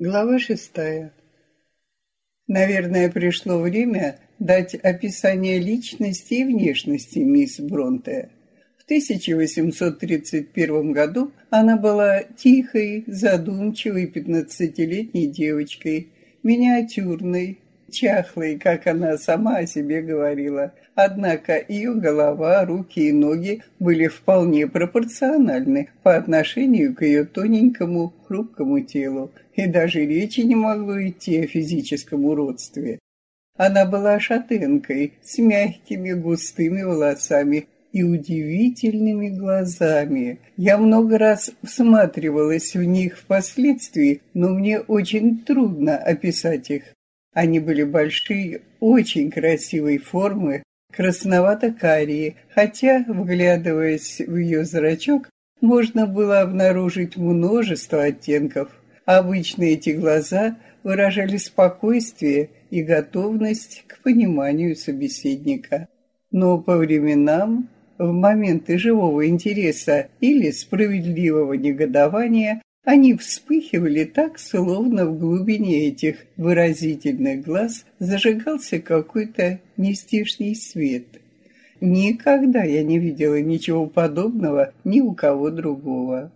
Глава шестая. Наверное, пришло время дать описание личности и внешности мисс Бронте. В 1831 году она была тихой, задумчивой пятнадцатилетней девочкой, миниатюрной, чахлой, как она сама о себе говорила. Однако ее голова, руки и ноги были вполне пропорциональны по отношению к ее тоненькому, хрупкому телу, и даже речи не могло идти о физическом уродстве. Она была шатенкой с мягкими густыми волосами и удивительными глазами. Я много раз всматривалась в них впоследствии, но мне очень трудно описать их. Они были большие, очень красивой формы, красновато-карие, хотя, вглядываясь в ее зрачок, можно было обнаружить множество оттенков. Обычно эти глаза выражали спокойствие и готовность к пониманию собеседника. Но по временам, в моменты живого интереса или справедливого негодования, они вспыхивали так, словно в глубине этих выразительных глаз зажигался какой-то нестишний свет. Никогда я не видела ничего подобного ни у кого другого.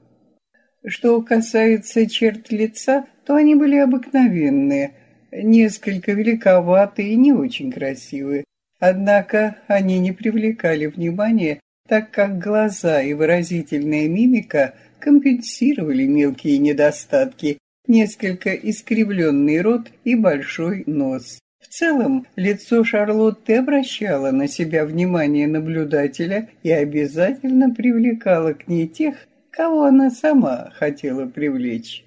Что касается черт лица, то они были обыкновенные, несколько великоватые и не очень красивые. Однако они не привлекали внимания, так как глаза и выразительная мимика компенсировали мелкие недостатки, несколько искривленный рот и большой нос. В целом, лицо Шарлотты обращало на себя внимание наблюдателя и обязательно привлекало к ней тех, кого она сама хотела привлечь.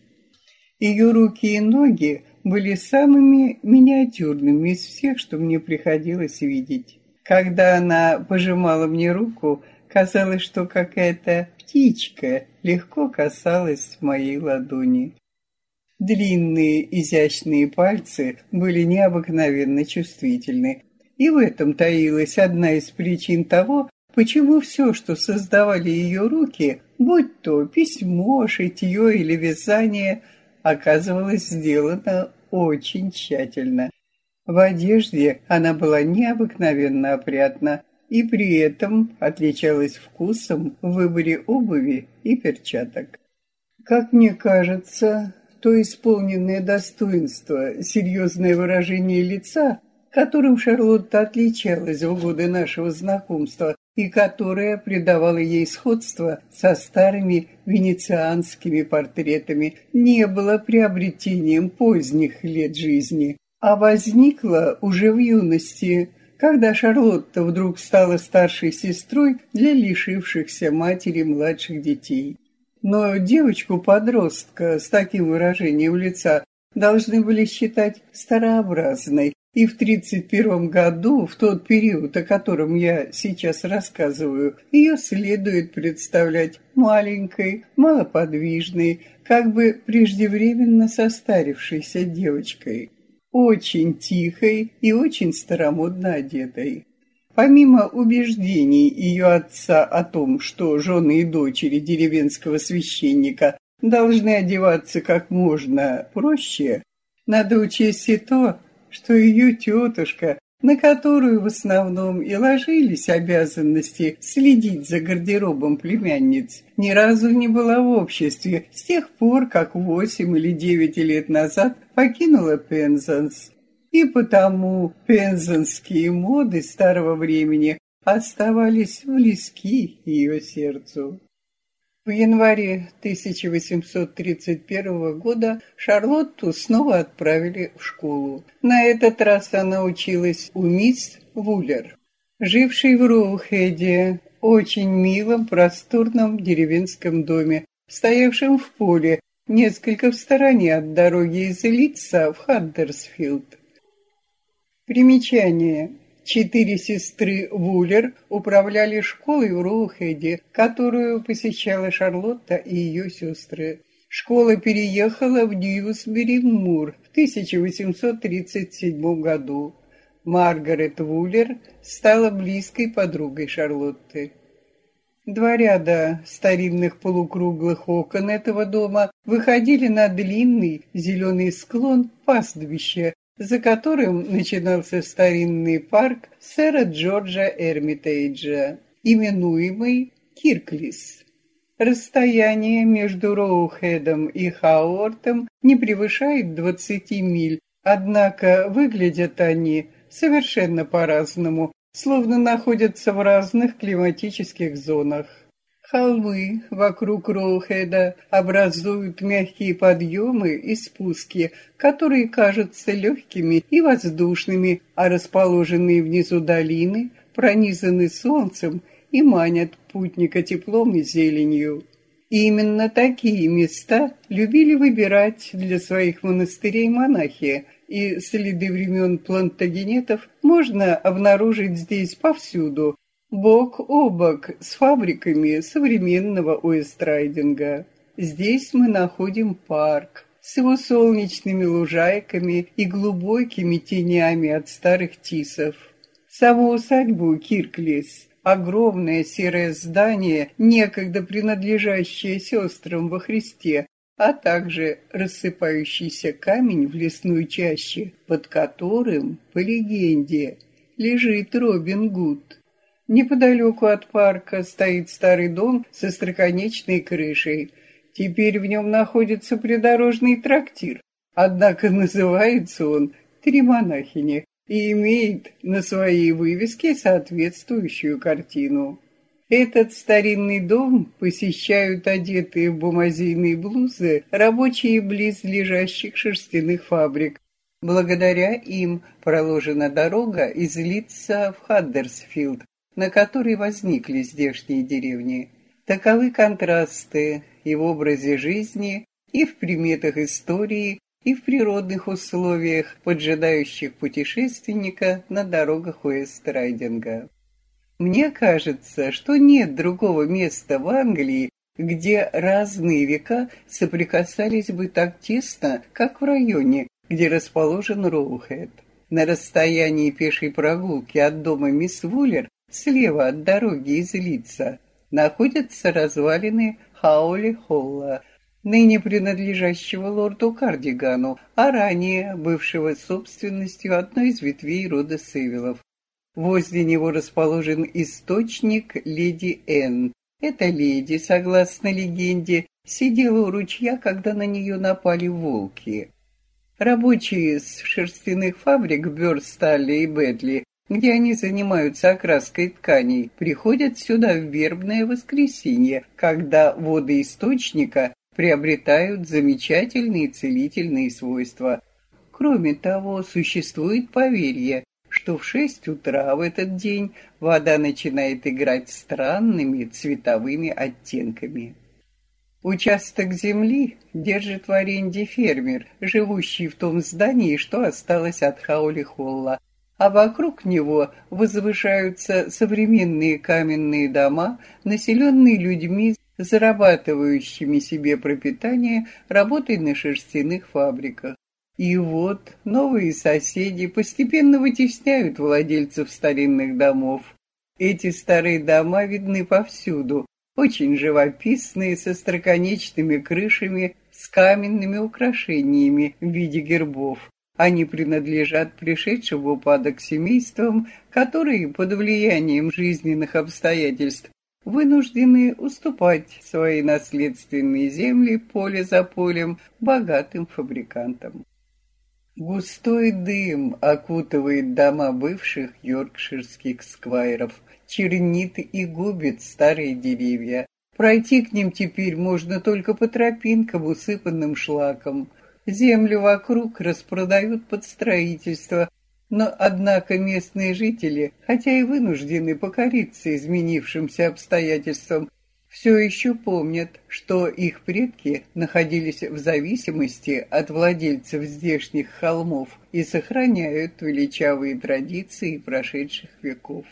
Ее руки и ноги были самыми миниатюрными из всех, что мне приходилось видеть. Когда она пожимала мне руку, казалось, что какая-то птичка легко касалась моей ладони. Длинные изящные пальцы были необыкновенно чувствительны, и в этом таилась одна из причин того, почему все, что создавали ее руки, будь то письмо, шитье или вязание, оказывалось сделано очень тщательно. В одежде она была необыкновенно опрятна, и при этом отличалась вкусом в выборе обуви и перчаток. Как мне кажется, то исполненное достоинство, серьезное выражение лица, которым Шарлотта отличалась в годы нашего знакомства и которое придавало ей сходство со старыми венецианскими портретами, не было приобретением поздних лет жизни, а возникло уже в юности – когда Шарлотта вдруг стала старшей сестрой для лишившихся матери младших детей. Но девочку-подростка с таким выражением лица должны были считать старообразной, и в 31 году, в тот период, о котором я сейчас рассказываю, ее следует представлять маленькой, малоподвижной, как бы преждевременно состарившейся девочкой очень тихой и очень старомодно одетой. Помимо убеждений ее отца о том, что жены и дочери деревенского священника должны одеваться как можно проще, надо учесть и то, что ее тетушка на которую в основном и ложились обязанности следить за гардеробом племянниц, ни разу не была в обществе с тех пор, как восемь или девять лет назад покинула Пензанс. И потому пензанские моды старого времени оставались близки ее сердцу. В январе 1831 года Шарлотту снова отправили в школу. На этот раз она училась у мисс Вуллер, жившей в Роухеде, очень милом, просторном деревенском доме, стоявшем в поле, несколько в стороне от дороги из Лидса в Хаддерсфилд. Примечание. Четыре сестры Вуллер управляли школой в Роухеде, которую посещала Шарлотта и ее сестры. Школа переехала в Дьюсбери-Мур в 1837 году. Маргарет Вуллер стала близкой подругой Шарлотты. Два ряда старинных полукруглых окон этого дома выходили на длинный зеленый склон пастбища, за которым начинался старинный парк сэра Джорджа Эрмитейджа, именуемый Кирклис. Расстояние между Роухедом и Хаортом не превышает 20 миль, однако выглядят они совершенно по-разному, словно находятся в разных климатических зонах. Холмы вокруг Роухеда образуют мягкие подъемы и спуски, которые кажутся легкими и воздушными, а расположенные внизу долины пронизаны солнцем и манят путника теплом и зеленью. И именно такие места любили выбирать для своих монастырей монахи, и следы времен плантагенетов можно обнаружить здесь повсюду, бок о бок с фабриками современного уэстрайдинга. Здесь мы находим парк с его солнечными лужайками и глубокими тенями от старых тисов. Саму усадьбу Кирклис огромное серое здание, некогда принадлежащее сестрам во Христе, а также рассыпающийся камень в лесной чаще, под которым, по легенде, лежит Робин Гуд. Неподалеку от парка стоит старый дом со строконечной крышей. Теперь в нем находится придорожный трактир, однако называется он «Три монахини», и имеет на своей вывеске соответствующую картину. Этот старинный дом посещают одетые в бумазийные блузы рабочие близ лежащих шерстяных фабрик. Благодаря им проложена дорога из Литца в Хаддерсфилд, на которой возникли здешние деревни. Таковы контрасты и в образе жизни, и в приметах истории, и в природных условиях, поджидающих путешественника на дорогах Уэст-Райдинга. Мне кажется, что нет другого места в Англии, где разные века соприкасались бы так тесно, как в районе, где расположен Роухэт. На расстоянии пешей прогулки от дома мисс Вуллер, слева от дороги из Лица, находятся развалины Хаули-Холла – ныне принадлежащего лорду Кардигану, а ранее бывшего собственностью одной из ветвей рода Севилов. Возле него расположен источник леди Энн. Эта леди, согласно легенде, сидела у ручья, когда на нее напали волки. Рабочие с шерстяных фабрик Бёрсталли и Бетли, где они занимаются окраской тканей, приходят сюда в вербное воскресенье, когда воды источника приобретают замечательные целительные свойства. Кроме того, существует поверье, что в шесть утра в этот день вода начинает играть странными цветовыми оттенками. Участок земли держит в аренде фермер, живущий в том здании, что осталось от Хаули-Холла, а вокруг него возвышаются современные каменные дома, населенные людьми зарабатывающими себе пропитание работой на шерстяных фабриках. И вот новые соседи постепенно вытесняют владельцев старинных домов. Эти старые дома видны повсюду, очень живописные, со строконечными крышами, с каменными украшениями в виде гербов. Они принадлежат пришедшим в упадок семействам, которые под влиянием жизненных обстоятельств вынуждены уступать свои наследственные земли поле за полем богатым фабрикантам. Густой дым окутывает дома бывших йоркширских сквайров, чернит и губит старые деревья. Пройти к ним теперь можно только по тропинкам, усыпанным шлаком. Землю вокруг распродают под строительство, но, однако, местные жители, хотя и вынуждены покориться изменившимся обстоятельствам, все еще помнят, что их предки находились в зависимости от владельцев здешних холмов и сохраняют величавые традиции прошедших веков.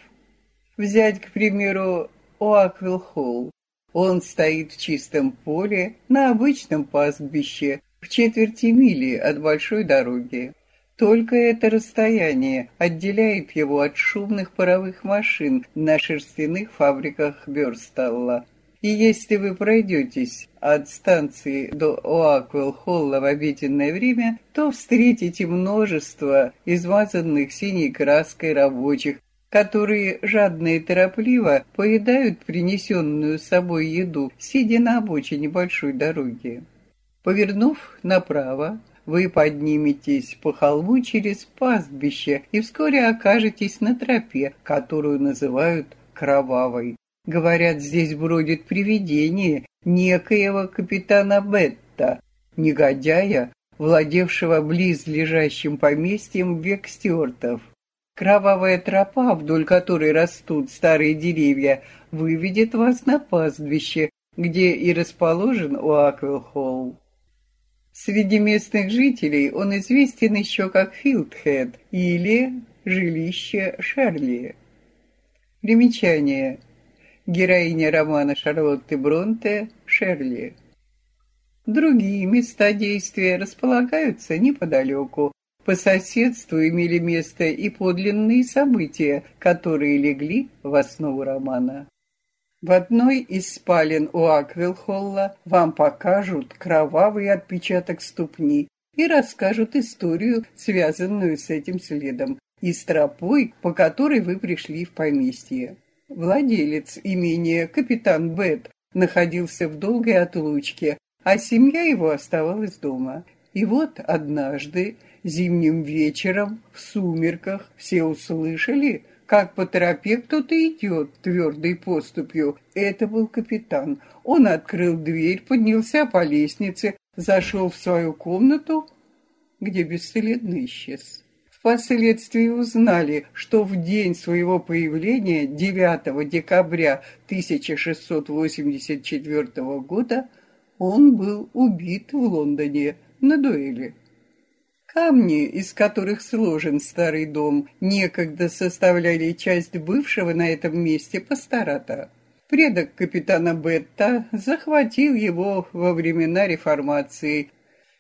Взять, к примеру, Оаквилл-Холл. Он стоит в чистом поле, на обычном пастбище, в четверти мили от большой дороги. Только это расстояние отделяет его от шумных паровых машин на шерстяных фабриках Бёрсталла. И если вы пройдетесь от станции до Оаквелл-Холла в обеденное время, то встретите множество измазанных синей краской рабочих, которые жадно и торопливо поедают принесенную с собой еду, сидя на обочине большой дороги. Повернув направо, вы подниметесь по холму через пастбище и вскоре окажетесь на тропе, которую называют Кровавой. Говорят, здесь бродит привидение некоего капитана Бетта, негодяя, владевшего близлежащим поместьем век стюартов. Кровавая тропа, вдоль которой растут старые деревья, выведет вас на пастбище, где и расположен Уаквилл-Холл. Среди местных жителей он известен еще как Филдхед или жилище Шарли. Примечание героиня романа Шарлотты Бронте Шерли. Другие места действия располагаются неподалеку. По соседству имели место и подлинные события, которые легли в основу романа. В одной из спален у Аквилхолла вам покажут кровавый отпечаток ступни и расскажут историю, связанную с этим следом, и с тропой, по которой вы пришли в поместье. Владелец имения капитан Бет находился в долгой отлучке, а семья его оставалась дома. И вот однажды, зимним вечером, в сумерках, все услышали, как по тропе кто-то идет твердой поступью. Это был капитан. Он открыл дверь, поднялся по лестнице, зашел в свою комнату, где бесследно исчез. Впоследствии узнали, что в день своего появления, 9 декабря 1684 года, он был убит в Лондоне на дуэли. Камни, из которых сложен старый дом, некогда составляли часть бывшего на этом месте пастората. Предок капитана Бетта захватил его во времена реформации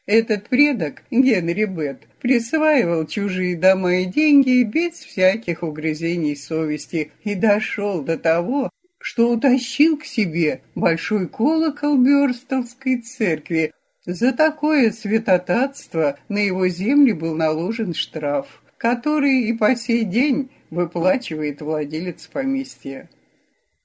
этот предок, Генри Бет, присваивал чужие дома и деньги без всяких угрызений совести и дошел до того, что утащил к себе большой колокол Бёрстовской церкви. За такое святотатство на его земли был наложен штраф, который и по сей день выплачивает владелец поместья.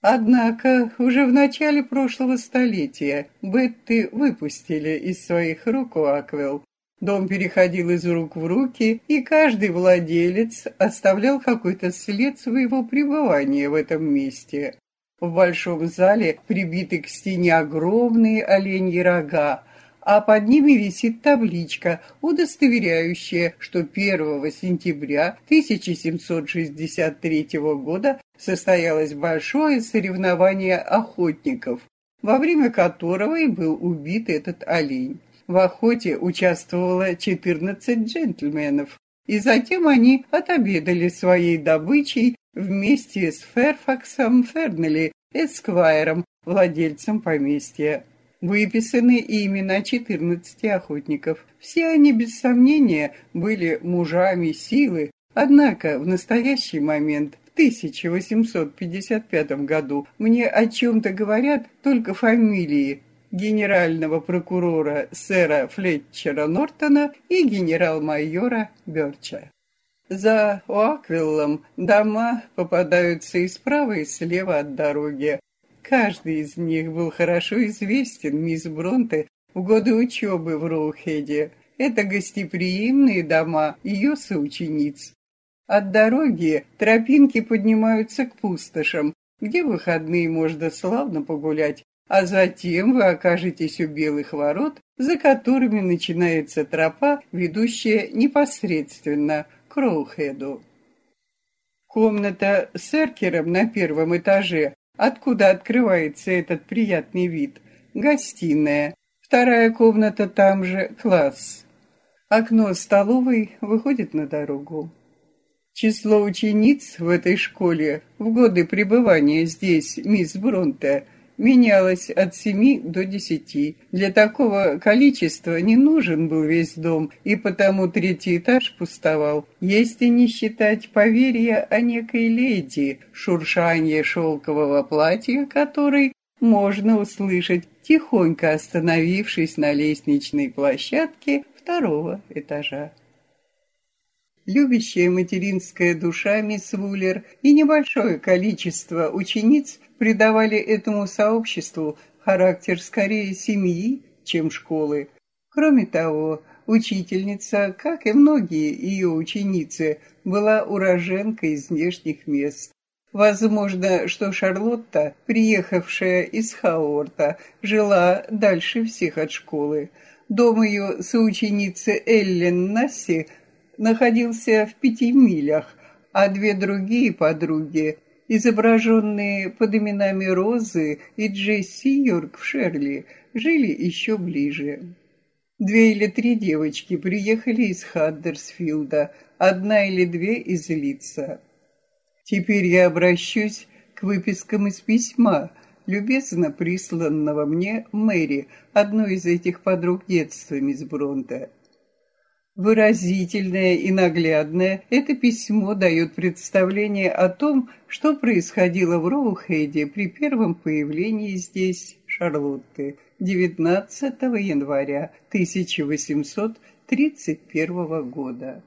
Однако уже в начале прошлого столетия Бетты выпустили из своих рук Уаквелл. Дом переходил из рук в руки, и каждый владелец оставлял какой-то след своего пребывания в этом месте. В большом зале прибиты к стене огромные оленьи рога, а под ними висит табличка, удостоверяющая, что 1 сентября 1763 года состоялось большое соревнование охотников, во время которого и был убит этот олень. В охоте участвовало 14 джентльменов, и затем они отобедали своей добычей вместе с Ферфаксом Фернелли, эсквайром, владельцем поместья. Выписаны и имена 14 охотников. Все они, без сомнения, были мужами силы, однако в настоящий момент, в 1855 году, мне о чем-то говорят только фамилии генерального прокурора сэра Флетчера Нортона и генерал-майора Бёрча. За Уаквиллом дома попадаются и справа, и слева от дороги. Каждый из них был хорошо известен мисс Бронте в годы учебы в Роухеде. Это гостеприимные дома ее соучениц. От дороги тропинки поднимаются к пустошам, где выходные можно славно погулять, а затем вы окажетесь у белых ворот, за которыми начинается тропа, ведущая непосредственно к Роухеду. Комната с эркером на первом этаже откуда открывается этот приятный вид. Гостиная. Вторая комната там же, класс. Окно столовой выходит на дорогу. Число учениц в этой школе в годы пребывания здесь мисс Бронте менялось от семи до десяти. Для такого количества не нужен был весь дом, и потому третий этаж пустовал, если не считать поверья о некой леди, шуршание шелкового платья которой можно услышать, тихонько остановившись на лестничной площадке второго этажа. Любящая материнская душа мисс Вуллер и небольшое количество учениц придавали этому сообществу характер скорее семьи, чем школы. Кроме того, учительница, как и многие ее ученицы, была уроженкой из внешних мест. Возможно, что Шарлотта, приехавшая из Хаорта, жила дальше всех от школы. Дом ее соученицы Эллен Насси находился в пяти милях, а две другие подруги, изображенные под именами Розы и Джесси Йорк в Шерли, жили еще ближе. Две или три девочки приехали из Хаддерсфилда, одна или две из Лица. Теперь я обращусь к выпискам из письма, любезно присланного мне Мэри, одной из этих подруг детства мисс Бронта. Выразительное и наглядное это письмо дает представление о том, что происходило в Роухейде при первом появлении здесь Шарлотты 19 января 1831 года.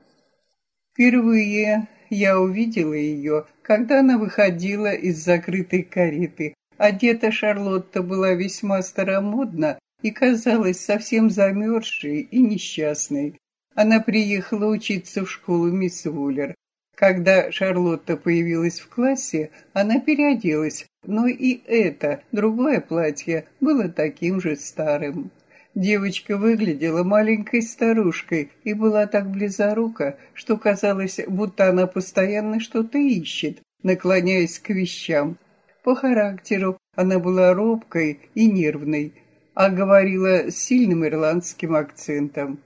Впервые я увидела ее, когда она выходила из закрытой кареты. Одета Шарлотта была весьма старомодна и казалась совсем замерзшей и несчастной. Она приехала учиться в школу мисс Вуллер. Когда Шарлотта появилась в классе, она переоделась, но и это, другое платье, было таким же старым. Девочка выглядела маленькой старушкой и была так близорука, что казалось, будто она постоянно что-то ищет, наклоняясь к вещам. По характеру она была робкой и нервной, а говорила с сильным ирландским акцентом.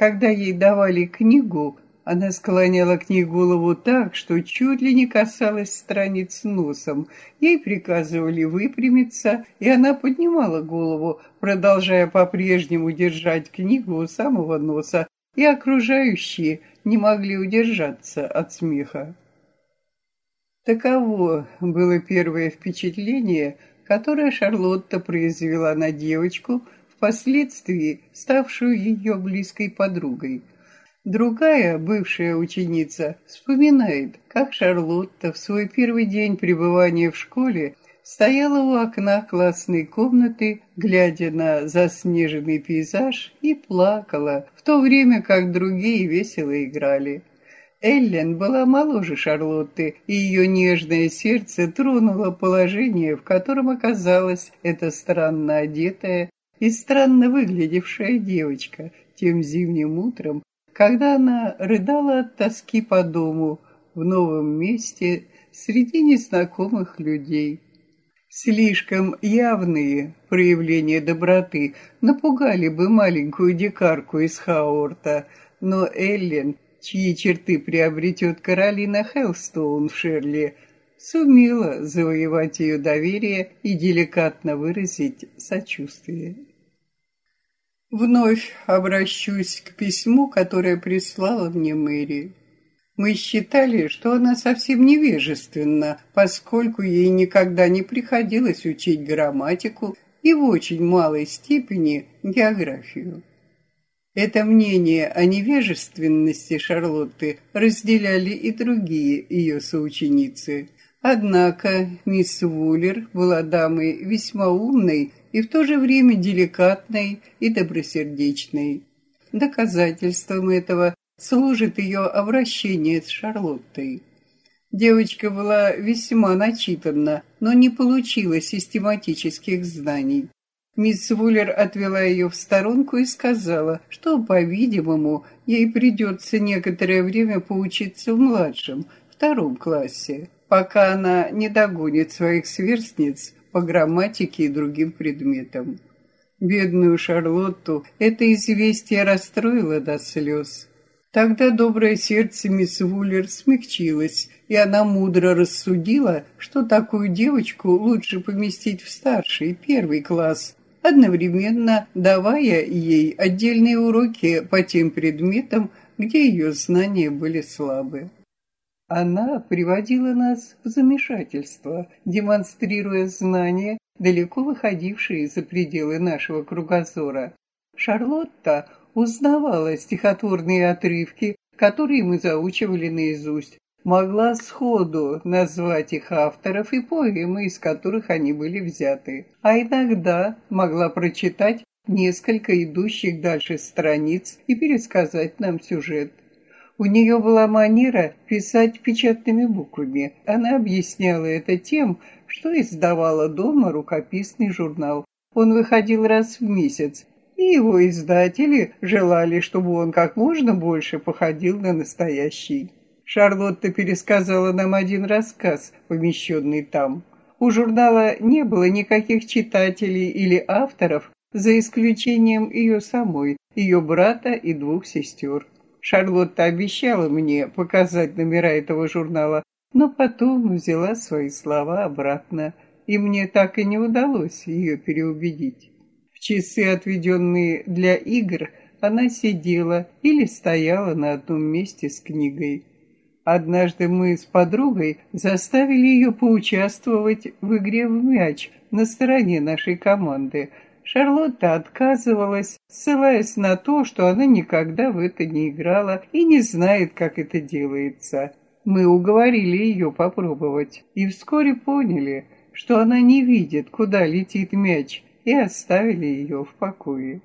Когда ей давали книгу, она склоняла к ней голову так, что чуть ли не касалась страниц носом. Ей приказывали выпрямиться, и она поднимала голову, продолжая по-прежнему держать книгу у самого носа, и окружающие не могли удержаться от смеха. Таково было первое впечатление, которое Шарлотта произвела на девочку – впоследствии ставшую ее близкой подругой. Другая, бывшая ученица, вспоминает, как Шарлотта в свой первый день пребывания в школе стояла у окна классной комнаты, глядя на заснеженный пейзаж, и плакала, в то время как другие весело играли. Эллен была моложе Шарлотты, и ее нежное сердце тронуло положение, в котором оказалась эта странно одетая, и странно выглядевшая девочка тем зимним утром, когда она рыдала от тоски по дому в новом месте среди незнакомых людей. Слишком явные проявления доброты напугали бы маленькую дикарку из Хаорта, но Эллен, чьи черты приобретет Каролина Хелстоун в Шерли, сумела завоевать ее доверие и деликатно выразить сочувствие. Вновь обращусь к письму, которое прислала мне Мэри. Мы считали, что она совсем невежественна, поскольку ей никогда не приходилось учить грамматику и в очень малой степени географию. Это мнение о невежественности Шарлотты разделяли и другие ее соученицы. Однако мисс Вуллер была дамой весьма умной и в то же время деликатной и добросердечной. Доказательством этого служит ее обращение с Шарлоттой. Девочка была весьма начитана, но не получила систематических знаний. Мисс Вуллер отвела ее в сторонку и сказала, что, по-видимому, ей придется некоторое время поучиться в младшем, втором классе пока она не догонит своих сверстниц по грамматике и другим предметам. Бедную Шарлотту это известие расстроило до слез. Тогда доброе сердце мисс Вуллер смягчилось и она мудро рассудила, что такую девочку лучше поместить в старший, первый класс, одновременно давая ей отдельные уроки по тем предметам, где ее знания были слабы. Она приводила нас в замешательство, демонстрируя знания, далеко выходившие за пределы нашего кругозора. Шарлотта узнавала стихотворные отрывки, которые мы заучивали наизусть, могла сходу назвать их авторов и поэмы, из которых они были взяты, а иногда могла прочитать несколько идущих дальше страниц и пересказать нам сюжет. У нее была манера писать печатными буквами. Она объясняла это тем, что издавала дома рукописный журнал. Он выходил раз в месяц, и его издатели желали, чтобы он как можно больше походил на настоящий. Шарлотта пересказала нам один рассказ, помещенный там. У журнала не было никаких читателей или авторов, за исключением ее самой, ее брата и двух сестер. Шарлотта обещала мне показать номера этого журнала, но потом взяла свои слова обратно, и мне так и не удалось ее переубедить. В часы, отведенные для игр, она сидела или стояла на одном месте с книгой. Однажды мы с подругой заставили ее поучаствовать в игре в мяч на стороне нашей команды – Шарлотта отказывалась, ссылаясь на то, что она никогда в это не играла и не знает, как это делается. Мы уговорили ее попробовать и вскоре поняли, что она не видит, куда летит мяч, и оставили ее в покое.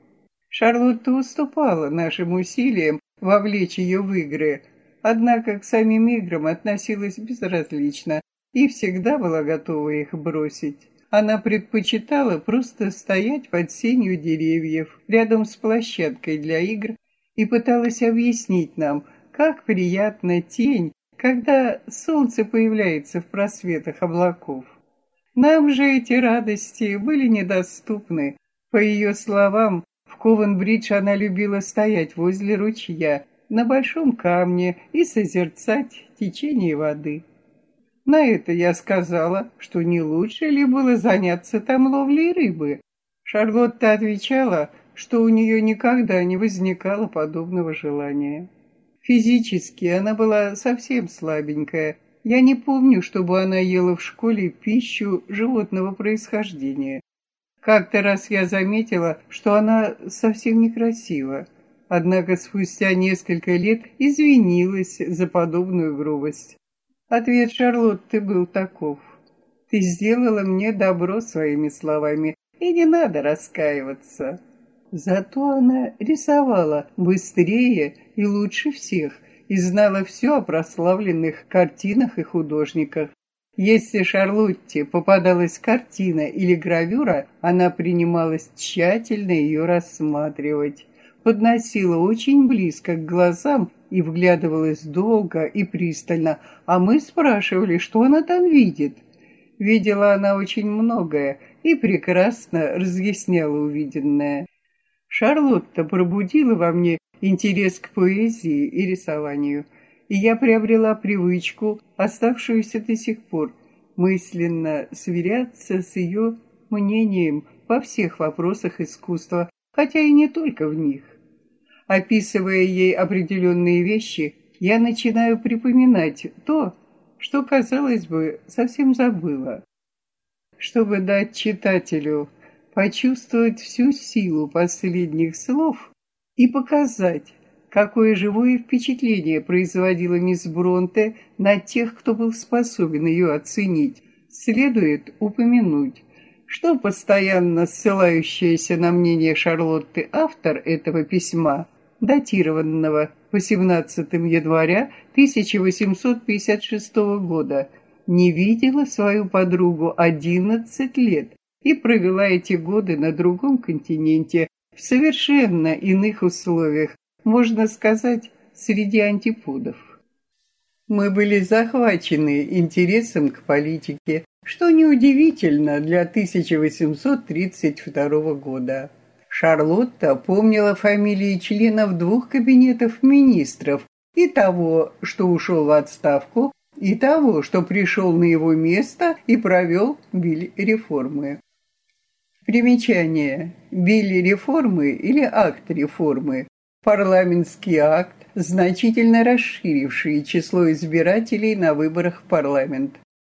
Шарлотта уступала нашим усилиям вовлечь ее в игры, однако к самим играм относилась безразлично и всегда была готова их бросить. Она предпочитала просто стоять под сенью деревьев рядом с площадкой для игр и пыталась объяснить нам, как приятна тень, когда солнце появляется в просветах облаков. Нам же эти радости были недоступны. По ее словам, в Ковенбридж она любила стоять возле ручья на большом камне и созерцать течение воды. На это я сказала, что не лучше ли было заняться там ловлей рыбы. Шарлотта отвечала, что у нее никогда не возникало подобного желания. Физически она была совсем слабенькая. Я не помню, чтобы она ела в школе пищу животного происхождения. Как-то раз я заметила, что она совсем некрасива. Однако спустя несколько лет извинилась за подобную грубость. Ответ Шарлотты был таков. «Ты сделала мне добро своими словами, и не надо раскаиваться». Зато она рисовала быстрее и лучше всех и знала все о прославленных картинах и художниках. Если Шарлотте попадалась картина или гравюра, она принималась тщательно ее рассматривать подносила очень близко к глазам и вглядывалась долго и пристально, а мы спрашивали, что она там видит. Видела она очень многое и прекрасно разъясняла увиденное. Шарлотта пробудила во мне интерес к поэзии и рисованию, и я приобрела привычку, оставшуюся до сих пор, мысленно сверяться с ее мнением во всех вопросах искусства, хотя и не только в них. Описывая ей определенные вещи, я начинаю припоминать то, что, казалось бы, совсем забыла. Чтобы дать читателю почувствовать всю силу последних слов и показать, какое живое впечатление производила мисс Бронте на тех, кто был способен ее оценить, следует упомянуть, что постоянно ссылающаяся на мнение Шарлотты автор этого письма датированного 18 января 1856 года, не видела свою подругу 11 лет и провела эти годы на другом континенте в совершенно иных условиях, можно сказать, среди антиподов. Мы были захвачены интересом к политике, что неудивительно для 1832 года. Шарлотта помнила фамилии членов двух кабинетов министров и того, что ушел в отставку и того, что пришел на его место и провел биль реформы. Примечание. Биль реформы или акт реформы. Парламентский акт, значительно расширивший число избирателей на выборах в парламент.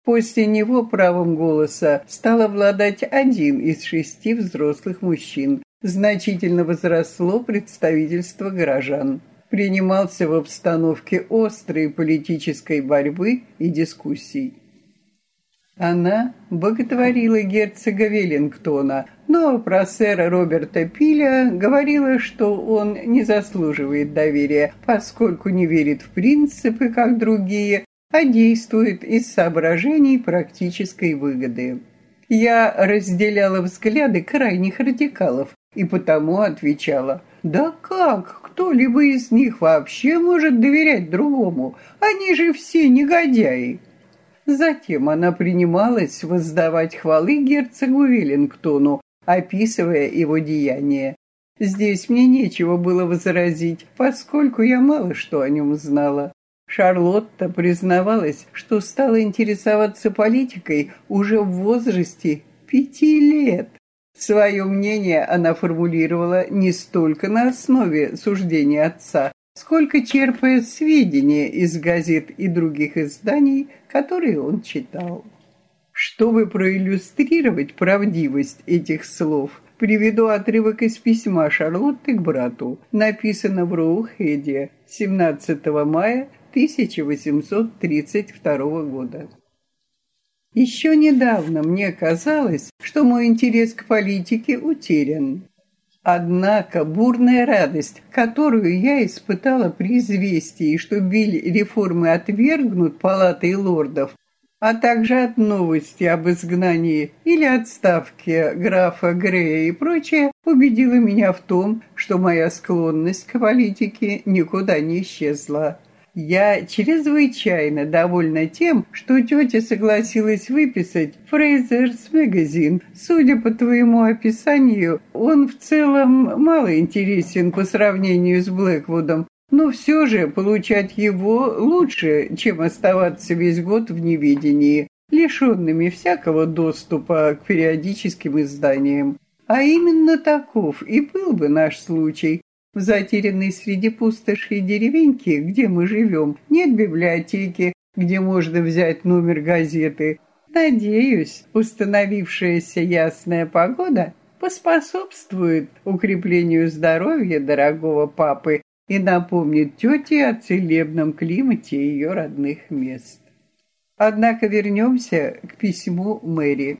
После него правом голоса стал обладать один из шести взрослых мужчин. Значительно возросло представительство горожан принимался в обстановке острой политической борьбы и дискуссий. Она боготворила герцога Веллингтона, но про сэра Роберта Пиля говорила, что он не заслуживает доверия, поскольку не верит в принципы, как другие, а действует из соображений практической выгоды. Я разделяла взгляды крайних радикалов и потому отвечала «Да как? кто-либо из них вообще может доверять другому? Они же все негодяи. Затем она принималась воздавать хвалы герцогу Веллингтону, описывая его деяния. Здесь мне нечего было возразить, поскольку я мало что о нем знала. Шарлотта признавалась, что стала интересоваться политикой уже в возрасте пяти лет. Свое мнение она формулировала не столько на основе суждения отца, сколько черпая сведения из газет и других изданий, которые он читал. Чтобы проиллюстрировать правдивость этих слов, приведу отрывок из письма Шарлотты к брату, написано в Роухеде 17 мая 1832 года. Еще недавно мне казалось, что мой интерес к политике утерян. Однако бурная радость, которую я испытала при известии, что биль реформы отвергнут палатой лордов, а также от новости об изгнании или отставке графа Грея и прочее, убедила меня в том, что моя склонность к политике никуда не исчезла. Я чрезвычайно довольна тем, что тетя согласилась выписать Фрейзерс магазин. Судя по твоему описанию, он в целом мало интересен по сравнению с Блэквудом, но все же получать его лучше, чем оставаться весь год в неведении, лишенными всякого доступа к периодическим изданиям. А именно таков и был бы наш случай, в затерянной среди пустоши деревеньки, где мы живем, нет библиотеки, где можно взять номер газеты. Надеюсь, установившаяся ясная погода поспособствует укреплению здоровья дорогого папы и напомнит тете о целебном климате ее родных мест. Однако вернемся к письму Мэри.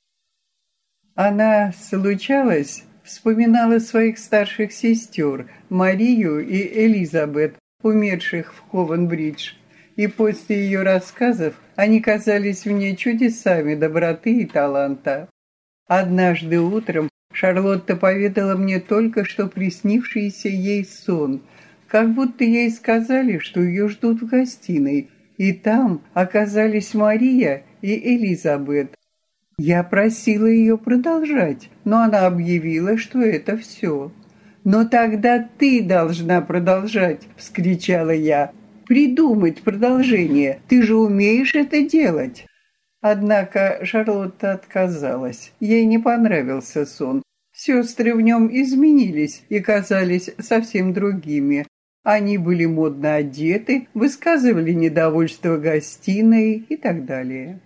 Она случалась вспоминала своих старших сестер, Марию и Элизабет, умерших в Ковенбридж. И после ее рассказов они казались мне чудесами доброты и таланта. Однажды утром Шарлотта поведала мне только что приснившийся ей сон, как будто ей сказали, что ее ждут в гостиной, и там оказались Мария и Элизабет. Я просила ее продолжать, но она объявила, что это все. «Но тогда ты должна продолжать!» — вскричала я. «Придумать продолжение! Ты же умеешь это делать!» Однако Шарлотта отказалась. Ей не понравился сон. Сестры в нем изменились и казались совсем другими. Они были модно одеты, высказывали недовольство гостиной и так далее.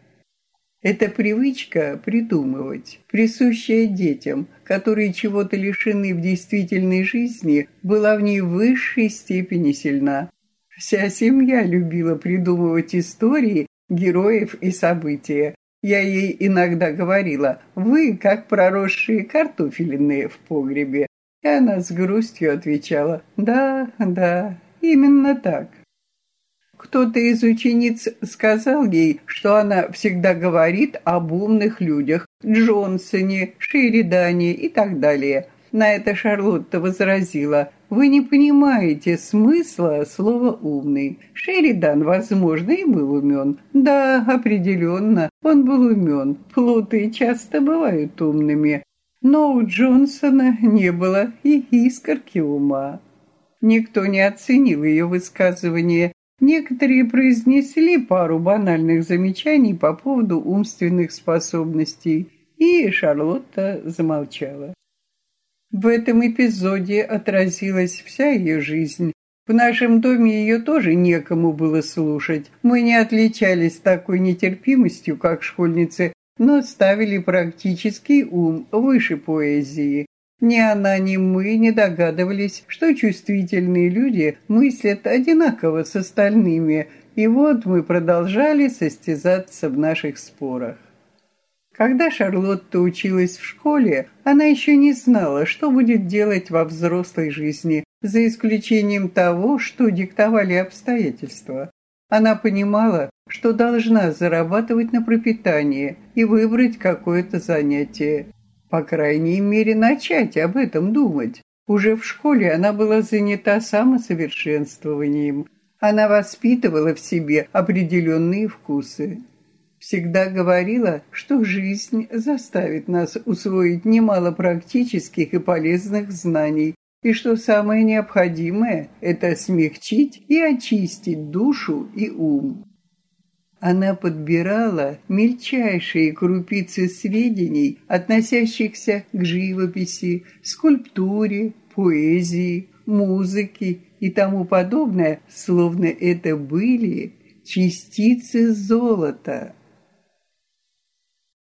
Это привычка придумывать, присущая детям, которые чего-то лишены в действительной жизни, была в ней в высшей степени сильна. Вся семья любила придумывать истории, героев и события. Я ей иногда говорила, вы как проросшие картофелины в погребе. И она с грустью отвечала, да, да, именно так. Кто-то из учениц сказал ей, что она всегда говорит об умных людях, Джонсоне, Шеридане и так далее. На это Шарлотта возразила, «Вы не понимаете смысла слова «умный». Шеридан, возможно, и был умен. Да, определенно, он был умен. Плуты часто бывают умными. Но у Джонсона не было и искорки ума. Никто не оценил ее высказывание, Некоторые произнесли пару банальных замечаний по поводу умственных способностей, и Шарлотта замолчала. В этом эпизоде отразилась вся ее жизнь. В нашем доме ее тоже некому было слушать. Мы не отличались такой нетерпимостью, как школьницы, но ставили практический ум выше поэзии. Ни она, ни мы не догадывались, что чувствительные люди мыслят одинаково с остальными, и вот мы продолжали состязаться в наших спорах. Когда Шарлотта училась в школе, она еще не знала, что будет делать во взрослой жизни, за исключением того, что диктовали обстоятельства. Она понимала, что должна зарабатывать на пропитание и выбрать какое-то занятие. По крайней мере, начать об этом думать. Уже в школе она была занята самосовершенствованием. Она воспитывала в себе определенные вкусы. Всегда говорила, что жизнь заставит нас усвоить немало практических и полезных знаний, и что самое необходимое – это смягчить и очистить душу и ум. Она подбирала мельчайшие крупицы сведений, относящихся к живописи, скульптуре, поэзии, музыке и тому подобное, словно это были частицы золота.